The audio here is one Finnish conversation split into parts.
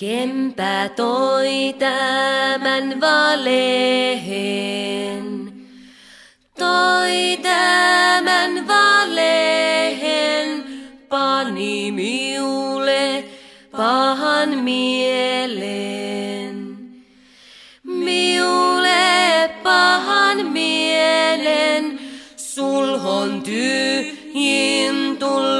Kempä toi tämän valehen, toi tämän valehen, pani miule pahan mielen. Miule pahan mielen, sulhon tyhjin tulleeksi.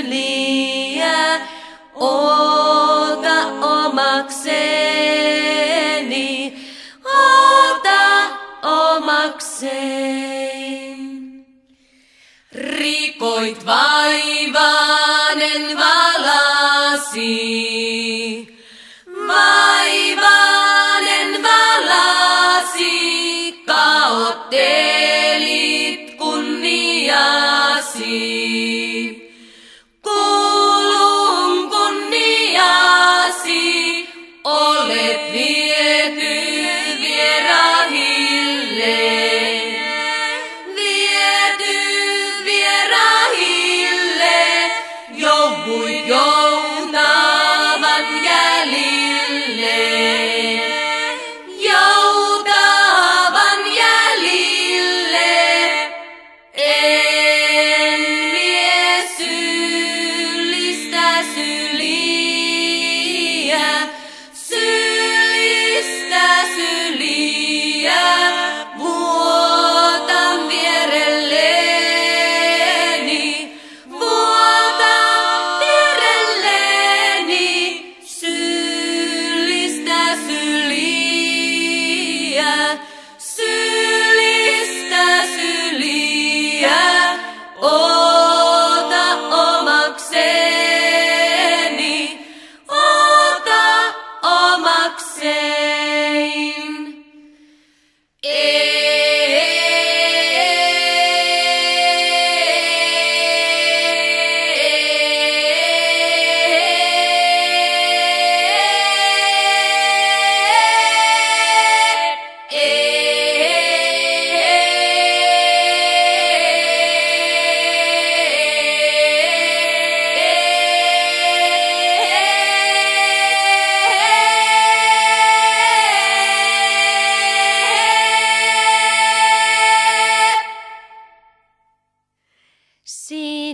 syliä, ota omakseni, ota omakseen. Rikoit vaivanen valasi, vaivanen valasi, kunniasi.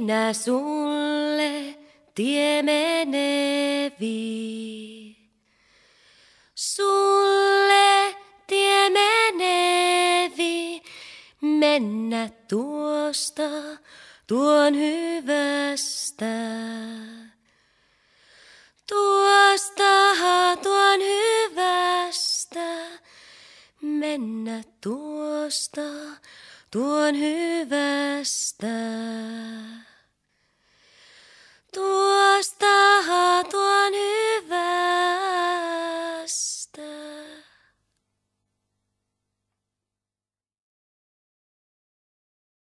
Sinä sulle tie menevi. Sulle tie menevi. Mennä tuosta tuon hyvästä. Tuosta tuon hyvästä. Mennä tuosta tuon hyvästä.